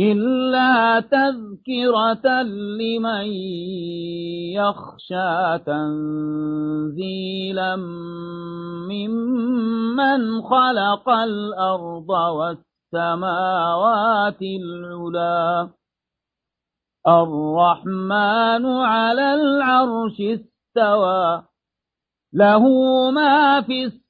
إلا تذكرة لمن يخشى تنزيلا ممن خلق الأرض والسماوات العلا. الرحمن على العرش استوى له ما في السماء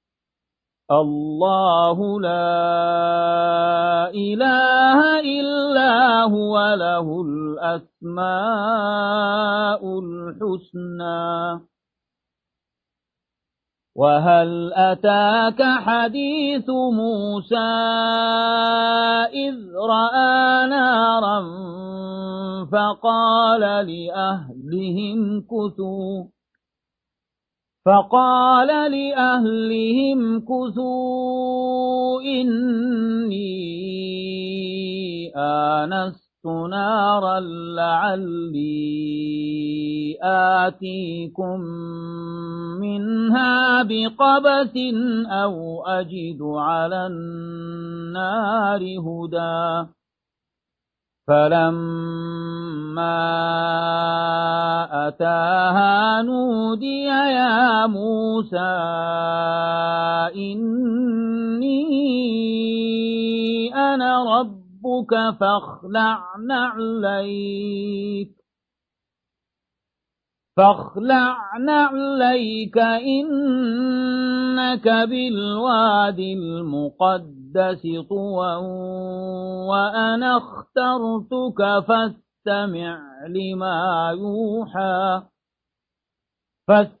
الله لا إله إلا هو له الأسماء الحسنى. وهل أتاك حديث موسى إذ رأى نارا فقال لأهلهم كثوا فقال لأهلهم كثوا إني آنست نارا لعلي آتيكم منها بقبس أو أجد على النار هدى. فلما أتاها نودي يا موسى إني أنا ربك فاخلع نعليك فاخلع نعليك إنك بالواد المقدس طوى وأنا اخترتك فاستمع لما يوحى فاستمع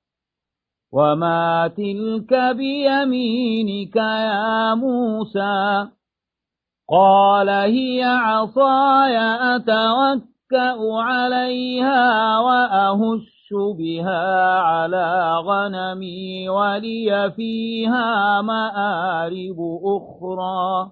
وما تلك بيمينك يا موسى قال هي عصاي أتوكأ عليها وأهش بها على غنمي ولي فيها مآرب أخرى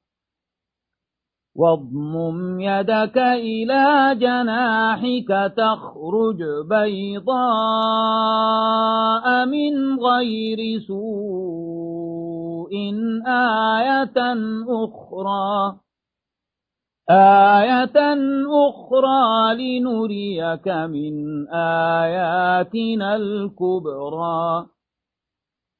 واضمم يدك إلى جناحك تخرج بيضاء من غير سوء آية أخرى آية أخرى لنريك من آياتنا الكبرى.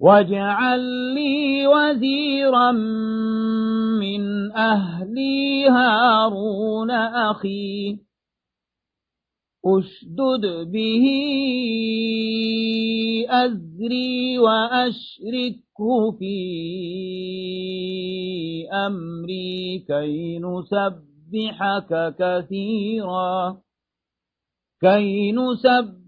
واجعل لي وزيرا من أهلي هارون أخي أشدد به أزري وأشركه في أمري كي نسبحك كثيرا كي نسبحك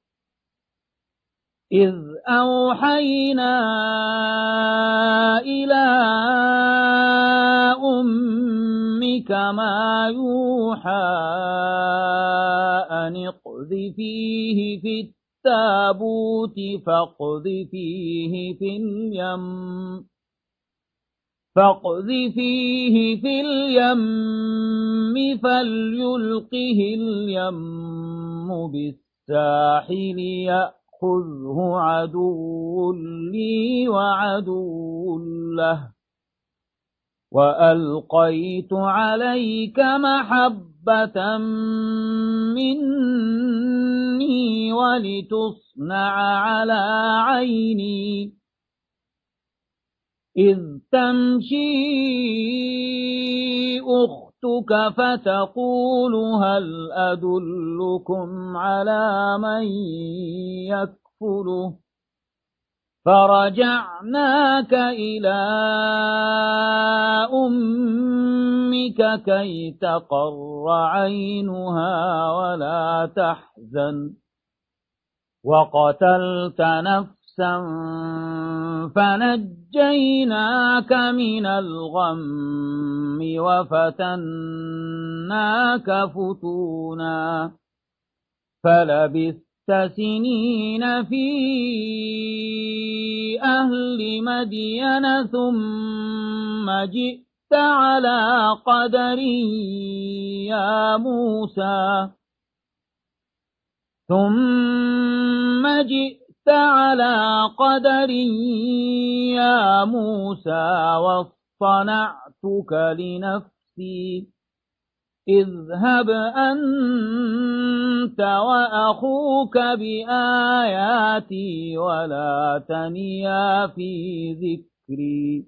إذ أوحينا إلى أمك ما يوحى أن اقذفيه في التابوت فاقذفيه في اليم فاقذفيه في اليم فليلقه اليم بالساحل يأخذه عدو لي وعدو له وألقيت عليك محبة مني ولتصنع على عيني إذ تمشي أختك فتقول هل أدلكم على من يكفله فرجعناك إلى أمك كي تقر عينها ولا تحزن وقتلت نفسا فنجيناك من الغم وفتناك فتونا فلبثت سنين في أهل مدين ثم جئت على قدر يا موسى ثم جئت على قدر يا موسى واصطنعتك لنفسي. اذهب أنت وأخوك بآياتي ولا تنيا في ذكري.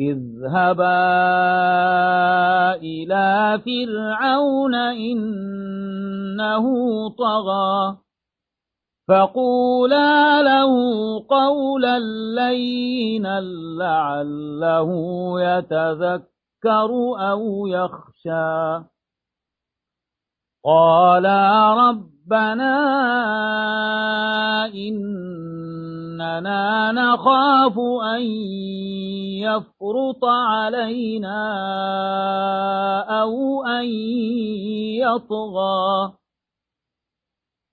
اذهبا إلى فرعون إنه طغى. فقولا له قولا لينا لعله يتذكر أو يخشى قالا ربنا إننا نخاف أن يفرط علينا أو أن يطغى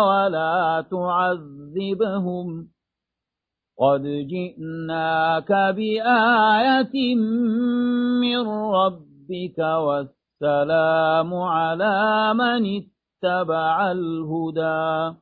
ولا تعذبهم. قد جئناك بآية من ربك والسلام على من اتبع الهدى.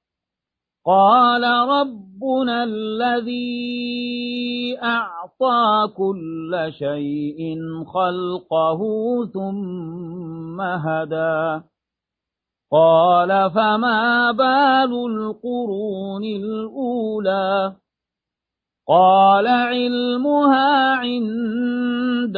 قال ربنا الذي أعطى كل شيء خلقه ثم هدى. قال فما بال القرون الأولى؟ قال علمها عند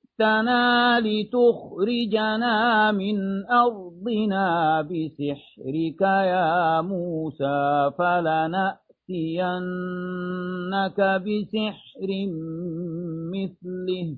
أجئتنا لتخرجنا من أرضنا بسحرك يا موسى فلنأتينك بسحر مثله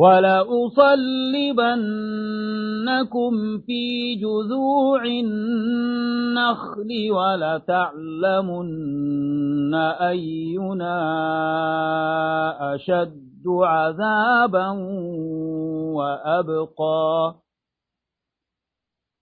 ولأصلبنكم في جذوع النخل ولتعلمن أينا أشد عذابا وأبقى.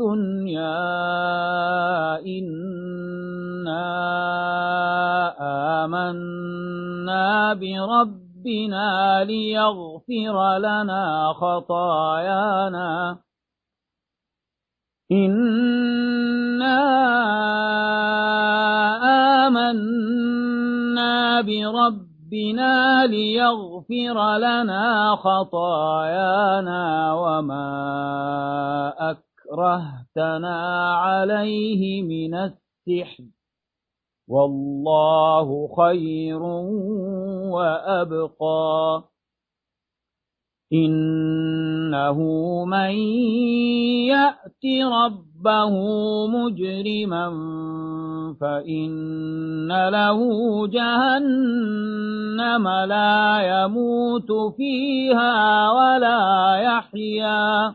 الدنيا إنا آمنا بربنا ليغفر لنا خطايانا. إنا آمنا بربنا ليغفر لنا خطايانا وما أكبر أكرهتنا عليه من السحر. والله خير وأبقى. إنه من يأت ربه مجرما فإن له جهنم لا يموت فيها ولا يحيا.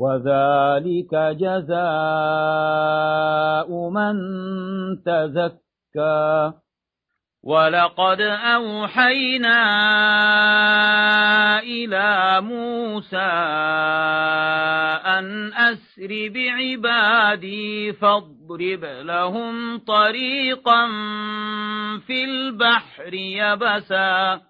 وذلك جزاء من تزكى. ولقد أوحينا إلى موسى أن أسر بعبادي فاضرب لهم طريقا في البحر يبسا.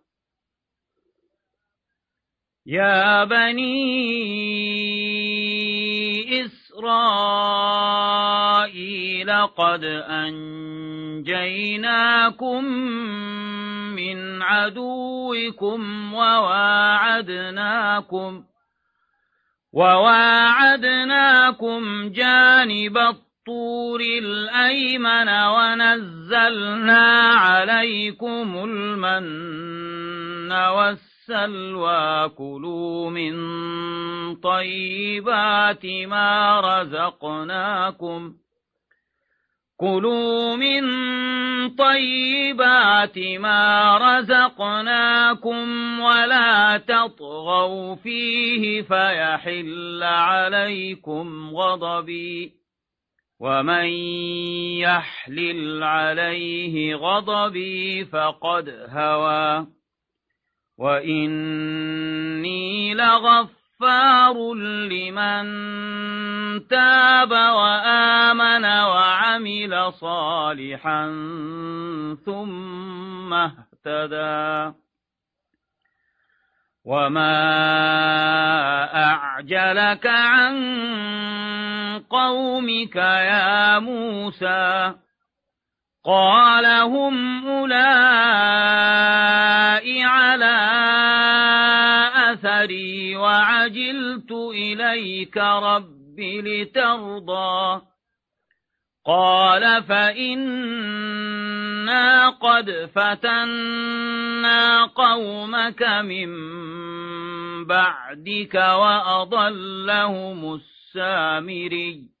يا بني إسرائيل قد أنجيناكم من عدوكم وواعدناكم وواعدناكم جانب الطور الأيمن ونزلنا عليكم المن والسلام السلوى كلوا من طيبات ما رزقناكم. كلوا من طيبات ما رزقناكم ولا تطغوا فيه فيحل عليكم غضبي. ومن يحلل عليه غضبي فقد هوى. وإني لغفار غفار لمن تاب وآمن وعمل صالحا ثم اهتدى وما أعجلك عن قومك يا موسى قال هم أولئك على أثري وعجلت إليك رب لترضى قال فإنا قد فتنا قومك من بعدك وأضلهم السامري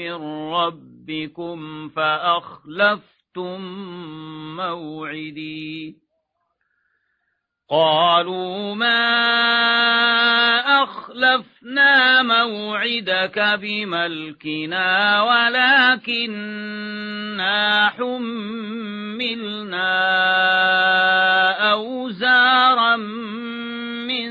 من ربكم فأخلفتم موعدي. قالوا ما أخلفنا موعدك بملكنا ولكننا حملنا أوزارا من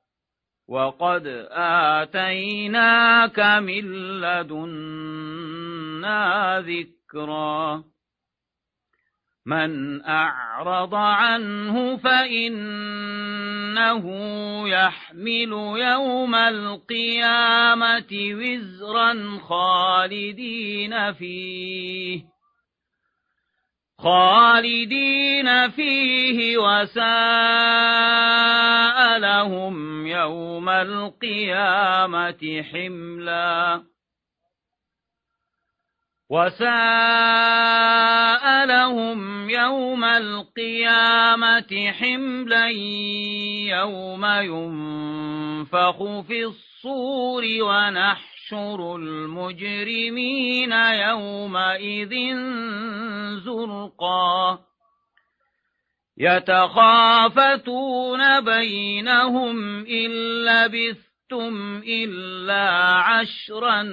وقد آتيناك من لدنا ذكرا. من أعرض عنه فإنه يحمل يوم القيامة وزرا خالدين فيه. خالدين فيه وساء لهم يوم القيامة حملا. وساء لهم يوم القيامة حملا يوم ينفخ في الصور ونحن يحشر المجرمين يومئذ زرقا. يتخافتون بينهم إن لبثتم إلا عشرا.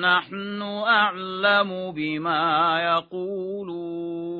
نحن أعلم بما يقولون.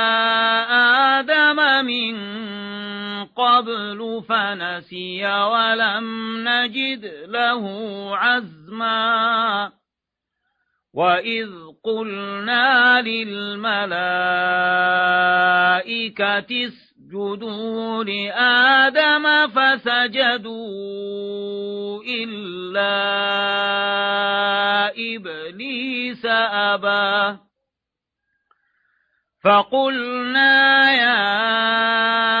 قبل فنسي ولم نجد له عزما. وإذ قلنا للملائكة اسجدوا لآدم فسجدوا إلا إبليس أبى. فقلنا يا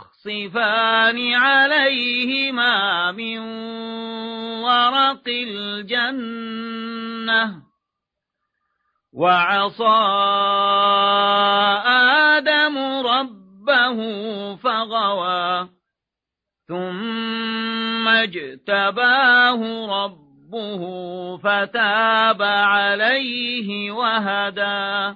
يخصفان عليهما من ورق الجنة وعصى آدم ربه فغوى ثم اجتباه ربه فتاب عليه وهدى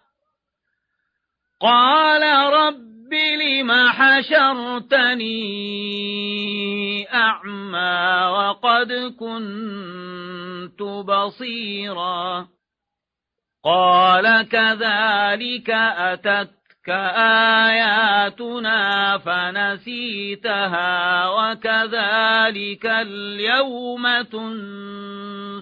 قال رب لم حشرتني أعمى وقد كنت بصيرا قال كذلك أتتك آياتنا فنسيتها وكذلك اليوم تنسى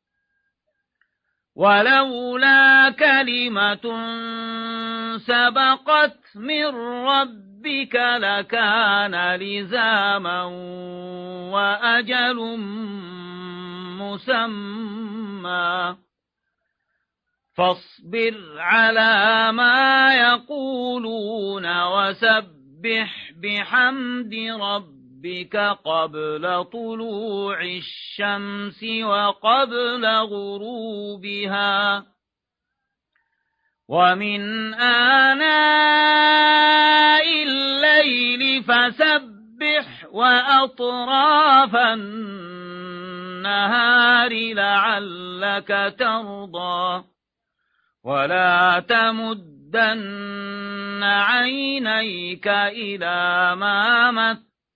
ولولا كلمة سبقت من ربك لكان لزاما وأجل مسمى. فاصبر على ما يقولون وسبح بحمد ربك ربك قبل طلوع الشمس وقبل غروبها ومن آناء الليل فسبح وأطراف النهار لعلك ترضى ولا تمدن عينيك إلى ما مت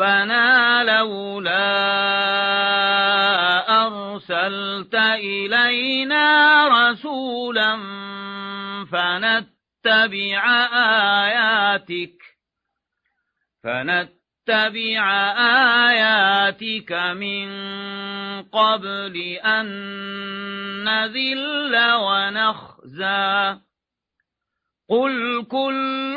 ربنا لولا أرسلت إلينا رسولا فنتبع آياتك فنتبع آياتك من قبل أن نذل ونخزى قل كل